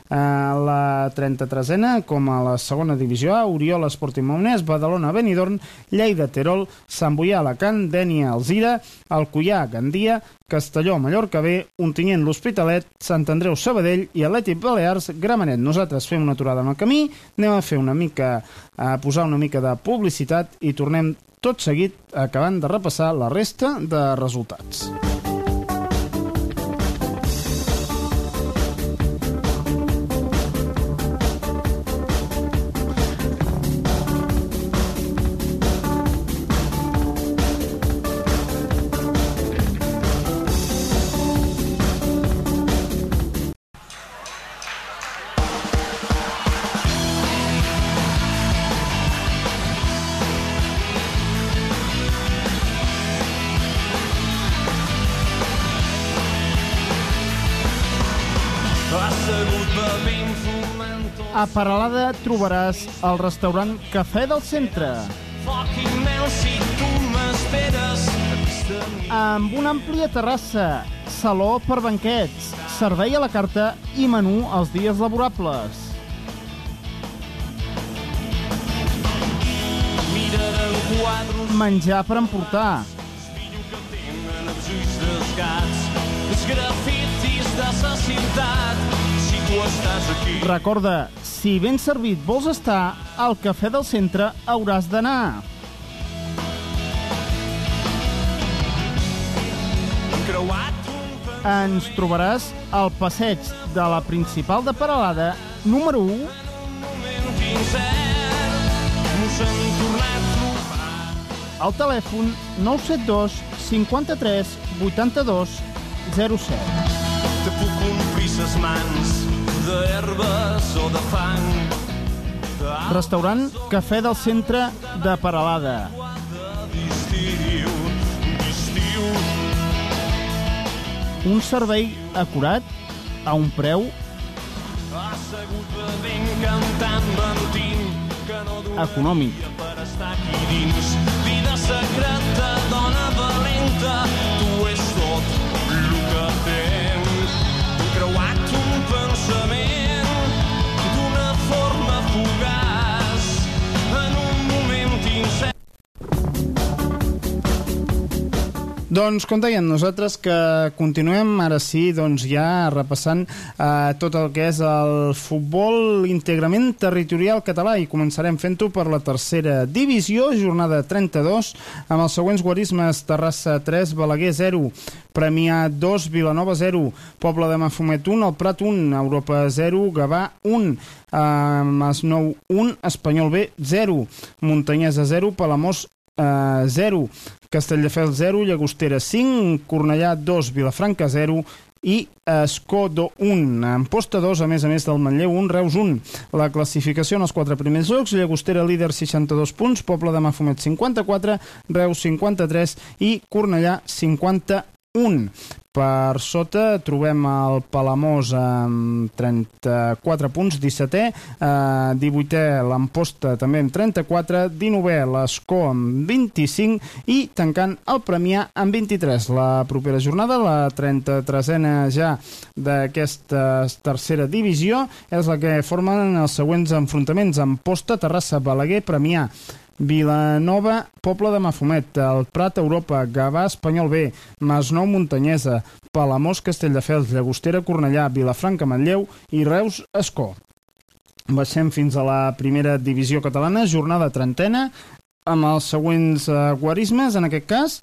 a la 33a, com a la segona divisió A, Oriol Esportiu Maonès, Badalona Benidorm, Lleida Terol, Sant Boià Alacant, Dènia Alzira, Alcoià Gandia, Castelló Mallorca B, Ontinyent l'Hospitalet, Sant Andreu Sabadell i Atlètic Balears Gramenet. Nosaltres fem una aturada en el camí, anem a fer una mica, a posar una mica de publicitat i tornem tot seguit acabant de repassar la resta de resultats. Assegut bevent fumant A Paralada trobaràs el restaurant Cafè del Centre, Fucking mel si tu m'esperes. Amb una àmplia terrassa, saló per banquets, servei a la carta i menú els dies laborables. Menjar per emportar, tenen de sa ciutat Si tu estàs aquí Recorda, si ben servit vols estar, al Cafè del Centre hauràs d'anar. Ens trobaràs al passeig de la principal de Paralada, número 1, incert Mos hem tornat trobar al telèfon 972 53 82 07. Te puc omplir ses mans d'herbes o de fang Restaurant Cafè del Centre de Paralada. Un servei acurat a un preu assegut bevent cantant mentint que no donaria econòmic. per estar aquí dins vida secreta dona valenta tu és tot el que tens chamei. Doncs, com dèiem, nosaltres que continuem ara sí, doncs ja repassant eh, tot el que és el futbol íntegrament territorial català i començarem fent-ho per la tercera divisió, jornada 32, amb els següents guarismes Terrassa 3, Balaguer 0, Premià 2, Vilanova 0, Poble de Mafumet 1, El Prat 1, Europa 0, Gavà 1, eh, Masnou 1, Espanyol B 0, Muntanyesa 0, Palamós eh, 0, Castelldefels 0, Llagostera 5, Cornellà 2, Vilafranca 0 i Escodo 1. Amposta 2, a més a més del Manlleu 1, Reus 1. La classificació en els quatre primers llocs, Llagostera líder 62 punts, Poble de Mafumet 54, Reus 53 i Cornellà 51. Per sota trobem el Palamós amb 34 punts, 17è, eh, 18è l'Amposta també amb 34, 19è l'Escó amb 25 i tancant el Premià amb 23. La propera jornada, la 33a ja d'aquesta tercera divisió, és la que formen els següents enfrontaments. Amposta, Terrassa, Balaguer, Premià, Vilanova, Poble de Mafumet, el Prat, Europa, Gavà, Espanyol B, Masnou, Muntanyesa, Palamós, Castelldefels, Llagostera, Cornellà, Vilafranca, Manlleu i Reus, Escó. Baixem fins a la primera divisió catalana, jornada trentena, amb els següents eh, guarismes, en aquest cas.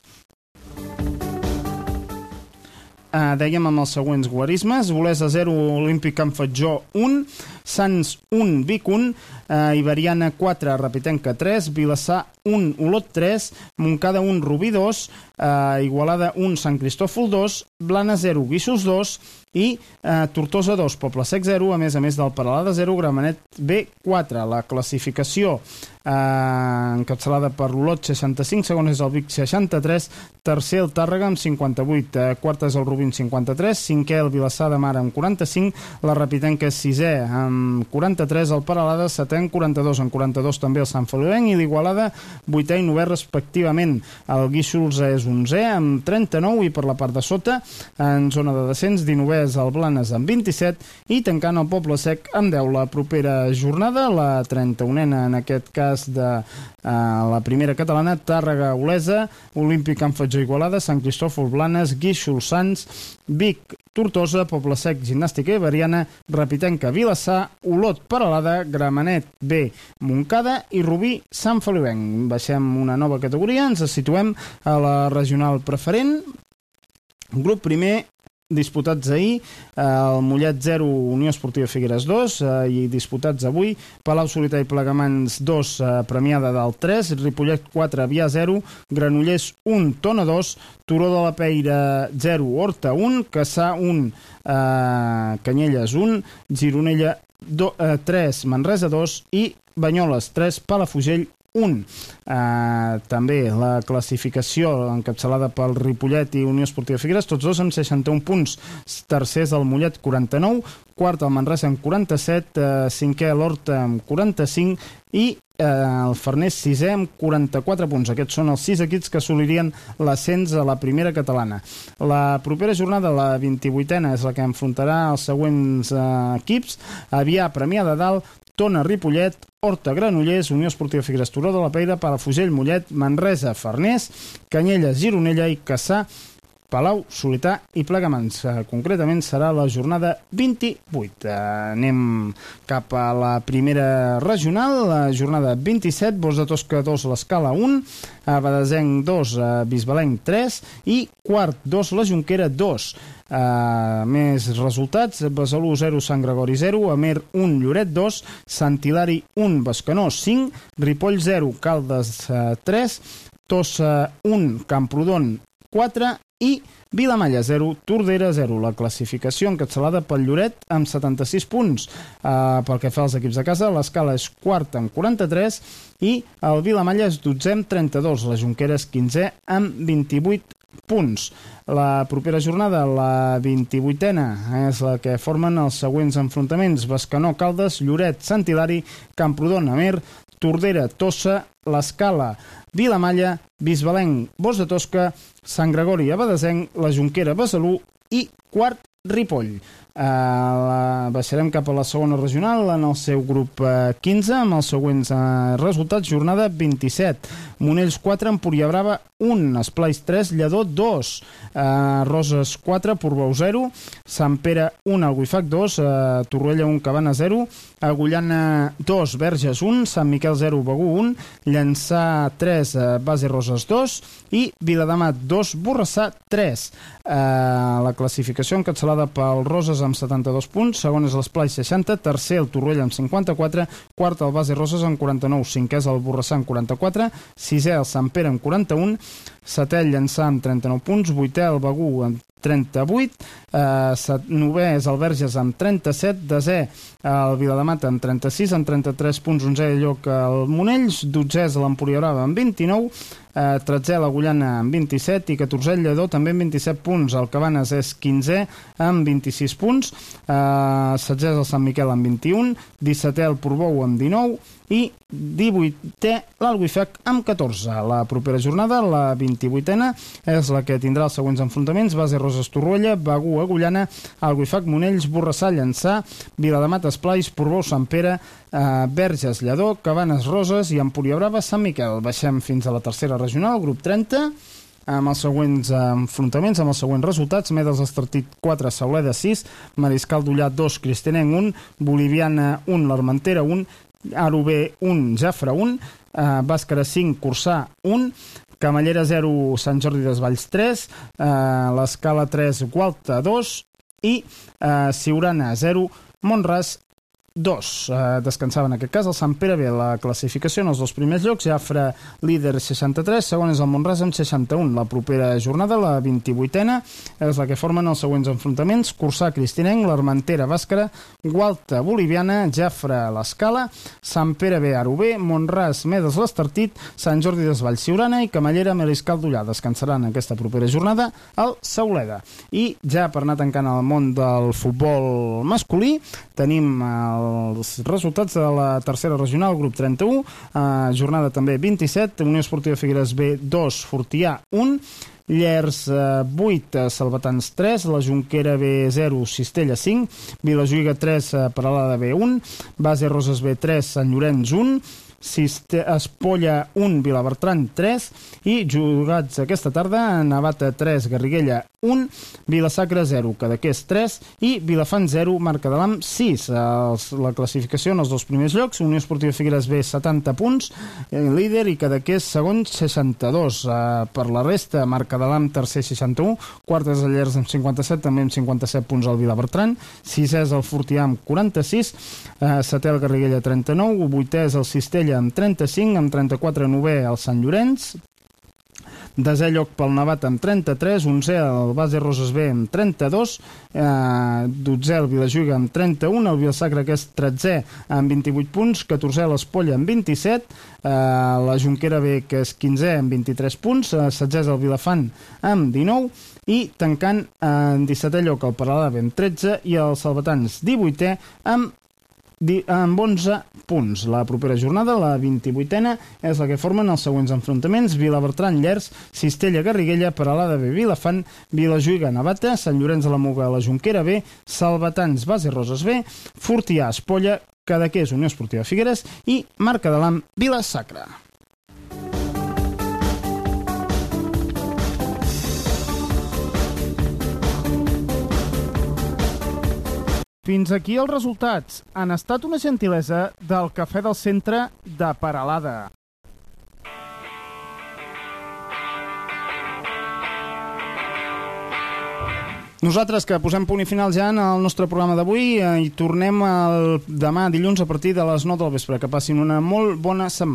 Eh, dèiem amb els següents guarismes, Olesa 0, Olímpic Can Fatjó 1, Sants 1, Vic 1, eh, Iberiana 4, Repitenca 3, Vilassar 1, Olot 3, Montcada 1, Rubí 2, eh, Igualada 1, Sant Cristòfol 2, Blana 0, Guixos 2 i eh, Tortosa 2, Poble Sec 0, a més a més del Paralada 0, Gramenet B 4. La classificació eh, encapçalada per l'Olot 65, segon és el Vic 63, tercer el Tàrrega amb 58, eh, quart és el amb 53, cinquè el Vilassar de Mar amb 45, la Repitenca sisè amb 43, el Paralada setè amb 42, en 42 també el Sant Feliuenc i l'Igualada vuitè i novè respectivament. El Guíxols és 11è amb 39 i per la part de sota en zona de descens 19è és el Blanes amb 27 i tancant el Poble Sec amb 10 la propera jornada, la 31ena en aquest cas de eh, la primera catalana, Tàrrega Olesa, Olímpic Can Fatjó Igualada, Sant Cristòfol Blanes, Guíxols Sants, Vic Tortosa, Poble Sec, Gimnàstica Iberiana, Repitenca, Vilassar, Olot, Paralada, Gramenet, B, Montcada i Rubí, Sant Feliuenc. Baixem una nova categoria, ens situem a la regional preferent, grup primer, disputats ahir, eh, el Mollet 0, Unió Esportiva Figueres 2, eh, i disputats avui, Palau Solità i Plegamans 2, eh, premiada del 3, Ripollet 4, Avià 0, Granollers 1, Tona 2, Turó de la Peira 0, Horta 1, Caçà 1, eh, Canyelles 1, Gironella do, eh, 3, Manresa 2 i Banyoles 3, Palafugell 1. Uh, també la classificació encapçalada pel Ripollet i Unió Esportiva Figueres, tots dos amb 61 punts. Tercers el Mollet, 49, quart el Manresa amb 47, uh, cinquè l'Horta amb 45 i eh, el Farners sisè amb 44 punts. Aquests són els sis equips que assolirien l'ascens a la primera catalana. La propera jornada, la 28a, és la que enfrontarà els següents eh, equips. Avià, Premià de Dalt, Tona, Ripollet, Horta, Granollers, Unió Esportiva Figueres, Turó de la Peira, Palafugell, Mollet, Manresa, Farners, Canyelles, Gironella i Caçà, Palau, Solità i Plegamans. Eh, concretament serà la jornada 28. Eh, anem cap a la primera regional, la jornada 27, Bos de Tosca 2, l'Escala 1, a Badesenc 2, a Bisbalenc 3 i quart 2, la Junquera 2. Uh, més resultats, Besalú 0, Sant Gregori 0, Amer 1, Lloret 2, Sant Hilari 1, Bescanó 5, Ripoll 0, Caldes uh, 3, Tossa 1, Camprodon 4 i Vilamalla 0, Tordera 0. La classificació encapçalada pel Lloret amb 76 punts. Uh, pel que fa als equips de casa, l'escala és quart amb 43 i el Vilamalla és 12 amb 32. La Junquera és 15 amb 28 punts. La propera jornada, la 28a, és la que formen els següents enfrontaments. Bescanó, Caldes, Lloret, Sant Hilari, Camprodon, Amer, Tordera, Tossa, l'Escala, Vilamalla, Bisbalenc, Bos de Tosca, Sant Gregori, Abadesenc, la Junquera, Besalú i quart Ripoll. Uh, baixarem cap a la segona regional en el seu grup uh, 15 amb els següents uh, resultats. Jornada 27. Monells 4, Empúria Brava 1, Esplais 3, Lledó 2, eh, Roses 4, Portbou 0, Sant Pere 1, Alguifac 2, eh, Torroella 1, Cabana 0, Agullana 2, Verges 1, Sant Miquel 0, Begú 1, Llançà 3, eh, Base Roses 2 i Viladamat 2, Borrassà 3. Eh, la classificació encapçalada pel Roses amb 72 punts, segon és l'Esplai 60, tercer el Torroella amb 54, quart el Base Roses amb 49, cinquè és el Borrassà amb 44, sisè el Sant Pere amb 41, setè el Llançà amb 39 punts, vuitè el Begú amb 38, eh, novè és el Verges amb 37, desè el Viladamat amb 36, amb 33 punts, 11è lloc el Monells, 12è és amb 29, eh, 13è l'Agullana amb 27 i 14è el Lledó també amb 27 punts, el Cabanes és 15è amb 26 punts, eh, 16è és el Sant Miquel amb 21, 17è el Portbou amb 19 i 18è l'Alguifec amb 14. La propera jornada, la 28a, és la que tindrà els següents enfrontaments, base Roses Torroella, Begú Agullana, Alguifac Monells, Borrassà Llançà, Viladamat Esplais, Portbou Sant Pere, eh, Verges Lledó, Cabanes Roses i Empúria Brava Sant Miquel. Baixem fins a la tercera regional, grup 30, amb els següents eh, enfrontaments, amb els següents resultats. Medes Estartit 4, Sauleda 6, Mariscal d'Ullà 2, Cristianenc 1, Boliviana 1, l'Armentera 1, Arubé 1, Jafra 1, eh, Bàscara 5, Cursà 1, Camallera 0, Sant Jordi d'Esvalls 3, eh, l'Escala 3, Gualta 2 i eh, Siurana 0, Montràs 2. Eh, descansava en aquest cas el Sant Pere B. La classificació en els dos primers llocs, Jafra líder 63, segon és el Montràs amb 61. La propera jornada, la 28a, és la que formen els següents enfrontaments, Cursà Cristinenc, l'Armentera Bàscara, Gualta Boliviana, Jafra l'Escala, Sant Pere B. Arubé, Montràs Medes l'Estartit, Sant Jordi d'Esvalls Siurana i Camallera Meriscal d'Ullà. Descansaran aquesta propera jornada al Sauleda. I ja per anar tancant el món del futbol masculí, tenim els resultats de la tercera regional, grup 31, eh, jornada també 27, Unió Esportiva Figueres B 2, Fortià 1, Llers eh, 8, eh, Salvatans 3, la Junquera B 0, Cistella 5, Vilajuïga 3, eh, Paralada B 1, Base Roses B 3, Sant Llorenç 1, Siste Espolla 1, Vilabertran 3 i jugats aquesta tarda Navata 3, Garriguella 1, Vilasacra 0, Cadaqués 3 i Vilafant 0, Marca de l'Am 6. Els, la classificació en els dos primers llocs, Unió Esportiva Figueres B 70 punts, eh, líder i Cadaqués segon 62. Eh, per la resta, Marca de l'Am tercer 61, quartes el Llers amb 57, també amb 57 punts al Vilabertran, sisè és el Fortià amb 46, eh, setè el Garriguella 39, vuitè és el Cistella amb 35, amb 34 novè el Sant Llorenç, desè lloc pel Navat amb 33, 11è el Base Roses B amb 32, eh, 12è el Vilajuga amb 31, el Vilsacre que és 13è amb 28 punts, 14è l'Espolla amb 27, eh, la Junquera B que és 15è amb 23 punts, eh, 16è el Vilafant amb 19 i tancant en 17è lloc el Paralada amb 13 i el Salvatans 18è amb amb 11 punts. La propera jornada, la 28a, és la que formen els següents enfrontaments. Vilabertran, Llers, Cistella, Garriguella, Paralada B, Vilafant, Vilajuïga, Navata, Sant Llorenç de la Muga, la Junquera B, Salvatans, Base Roses B, Fortià, Espolla, Cadaqués, Unió Esportiva Figueres i Marca de l'Am, Vila Sacra. Fins aquí els resultats. Han estat una gentilesa del Cafè del Centre de Paralada. Nosaltres que posem punt i final ja en el nostre programa d'avui eh, i tornem el demà dilluns a partir de les 9 del vespre. Que passin una molt bona setmana.